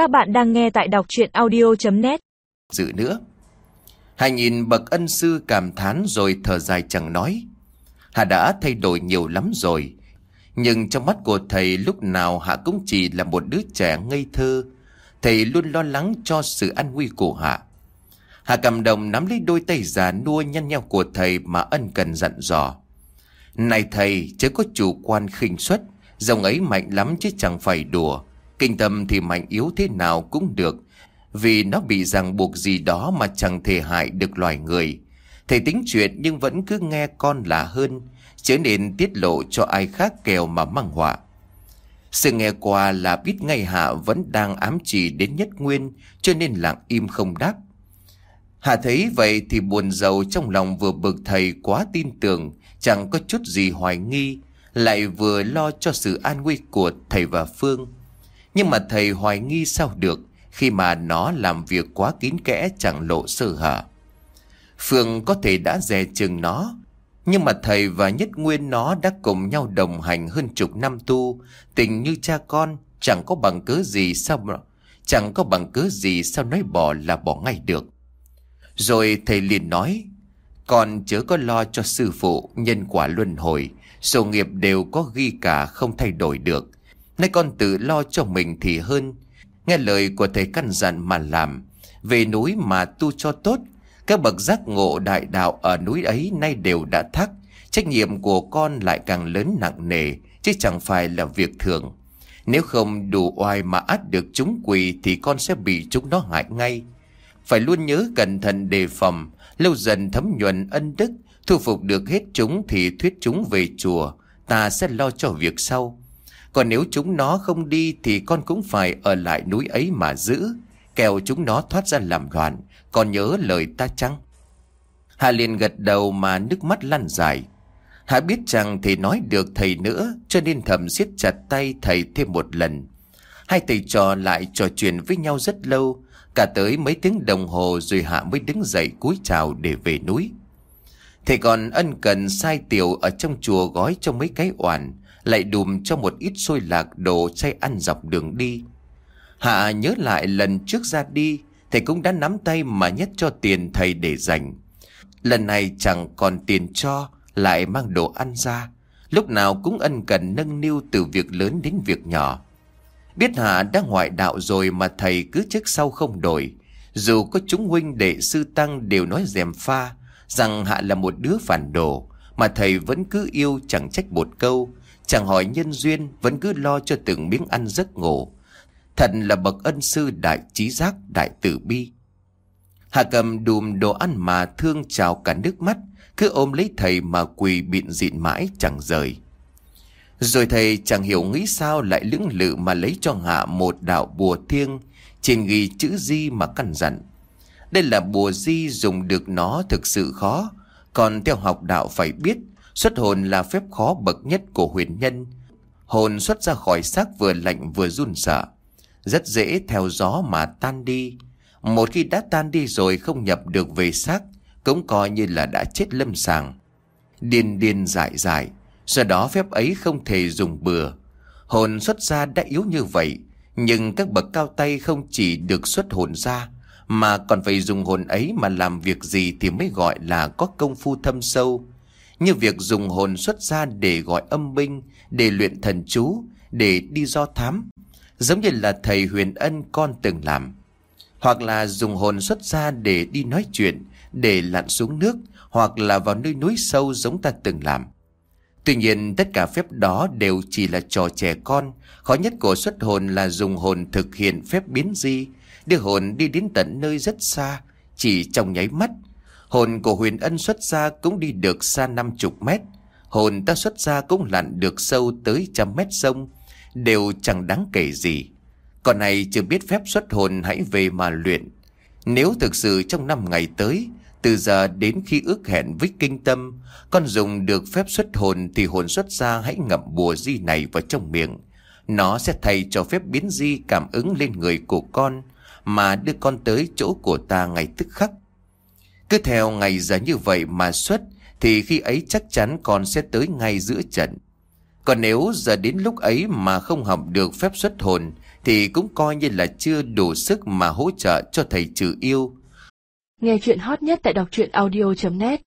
Các bạn đang nghe tại đọc chuyện audio.net Dự nữa. Hà nhìn bậc ân sư cảm thán rồi thở dài chẳng nói. Hà đã thay đổi nhiều lắm rồi. Nhưng trong mắt của thầy lúc nào Hạ cũng chỉ là một đứa trẻ ngây thơ. Thầy luôn lo lắng cho sự an nguy của Hạ. Hạ cầm đồng nắm lấy đôi tay già nua nhăn nhau của thầy mà ân cần dặn dò. Này thầy, chớ có chủ quan khinh suất, Dòng ấy mạnh lắm chứ chẳng phải đùa. Kinh tâm thì mạnh yếu thế nào cũng được, Vì nó bị ràng buộc gì đó mà chẳng thể hại được loài người. Thầy tính chuyện nhưng vẫn cứ nghe con là hơn, Chớ nên tiết lộ cho ai khác kèo mà mang họa. Sự nghe qua là biết ngay Hạ vẫn đang ám chỉ đến nhất nguyên, Cho nên lặng im không đáp. Hạ thấy vậy thì buồn giàu trong lòng vừa bực thầy quá tin tưởng, Chẳng có chút gì hoài nghi, Lại vừa lo cho sự an nguy của thầy và Phương. Nhưng mà thầy hoài nghi sao được Khi mà nó làm việc quá kín kẽ chẳng lộ sơ hở. Phương có thể đã dè chừng nó, Nhưng mà thầy và Nhất Nguyên nó đã cùng nhau đồng hành hơn chục năm tu. Tình như cha con, Chẳng có bằng cớ gì sao mà Chẳng có bằng cớ gì sao nói bỏ là bỏ ngay được. Rồi thầy liền nói, Con chớ có lo cho sư phụ Nhân quả luân hồi, Số nghiệp đều có ghi cả không thay đổi được. Nay con tự lo cho mình thì hơn. Nghe lời của thầy căn dặn mà làm. Về núi mà tu cho tốt, Các bậc giác ngộ đại đạo ở núi ấy nay đều đã thắc Trách nhiệm của con lại càng lớn nặng nề, Chứ chẳng phải là việc thường. Nếu không đủ oai mà át được chúng quỳ Thì con sẽ bị chúng nó hại ngay. Phải luôn nhớ cẩn thận đề phòng. Lâu dần thấm nhuần ân đức, Thu phục được hết chúng thì thuyết chúng về chùa. Ta sẽ lo cho việc sau còn nếu chúng nó không đi thì con cũng phải ở lại núi ấy mà giữ. Kèo chúng nó thoát ra làm loạn. Còn nhớ lời ta chăng? Hà liền gật đầu mà nước mắt lăn dài. Hà biết rằng thì nói được thầy nữa, cho nên thầm siết chặt tay thầy thêm một lần. Hai thầy trò lại trò chuyện với nhau rất lâu. Cả tới mấy tiếng đồng hồ rồi Hạ mới đứng dậy cúi chào để về núi. Thầy còn ân cần sai tiểu ở trong chùa gói cho mấy cái oản lại đùm cho một ít xôi lạc đồ chay ăn dọc đường đi. Hạ nhớ lại lần trước ra đi, thầy cũng đã nắm tay mà nhét cho tiền thầy để dành. Lần này chẳng còn tiền cho, lại mang đồ ăn ra. Lúc nào cũng ân cần nâng niu từ việc lớn đến việc nhỏ. Biết Hạ đã ngoại đạo rồi mà thầy cứ trước sau không đổi. Dù có chúng huynh đệ sư tăng đều nói dèm pha rằng Hạ là một đứa phản đồ, mà thầy vẫn cứ yêu chẳng trách một câu, Chẳng hỏi nhân duyên, Vẫn cứ lo cho từng miếng ăn giấc ngủ. Thật là bậc ân sư đại trí giác, đại tử bi. Hạ cầm đùm đồ ăn mà thương trào cả nước mắt, Cứ ôm lấy thầy mà quỳ bịn dịn mãi chẳng rời. Rồi thầy chẳng hiểu nghĩ sao lại lưỡng lự mà lấy cho Hạ một đạo bùa thiêng, Trên ghi chữ di mà căn dặn. Đây là bùa di dùng được nó thực sự khó, Còn theo học đạo phải biết Xuất hồn là phép khó bậc nhất của huyền nhân. Hồn xuất ra khỏi xác vừa lạnh vừa run sợ. Rất dễ theo gió mà tan đi. Một khi đã tan đi rồi không nhập được về xác, cũng coi như là đã chết lâm sàng. Điên điên dại dại, do đó phép ấy không thể dùng bừa. Hồn xuất ra đã yếu như vậy, nhưng các bậc cao tay không chỉ được xuất hồn ra, mà còn phải dùng hồn ấy mà làm việc gì thì mới gọi là có công phu thâm sâu, như việc dùng hồn xuất ra để gọi âm binh, để luyện thần chú, để đi do thám, giống như là thầy huyền ân con từng làm. Hoặc là dùng hồn xuất ra để đi nói chuyện, để lặn xuống nước, hoặc là vào nơi núi sâu giống ta từng làm. Tuy nhiên tất cả phép đó đều chỉ là trò trẻ con, khó nhất của xuất hồn là dùng hồn thực hiện phép biến di, đưa hồn đi đến tận nơi rất xa, chỉ trong nháy mắt, Hồn của huyền ân xuất ra cũng đi được xa năm chục mét. Hồn ta xuất ra cũng lặn được sâu tới trăm mét sông. Đều chẳng đáng kể gì. Còn này chưa biết phép xuất hồn hãy về mà luyện. Nếu thực sự trong năm ngày tới, từ giờ đến khi ước hẹn với kinh tâm, con dùng được phép xuất hồn thì hồn xuất ra hãy ngậm bùa di này vào trong miệng. Nó sẽ thay cho phép biến di cảm ứng lên người của con, mà đưa con tới chỗ của ta ngay tức khắc. Cứ theo ngày giờ như vậy mà xuất, Thì khi ấy chắc chắn con sẽ tới ngay giữa trận Còn nếu giờ đến lúc ấy mà không học được phép xuất hồn, thì cũng coi như là chưa đủ sức mà hỗ trợ cho thầy trừ yêu. Nghe chuyện hot nhất tại đọc truyện audio.net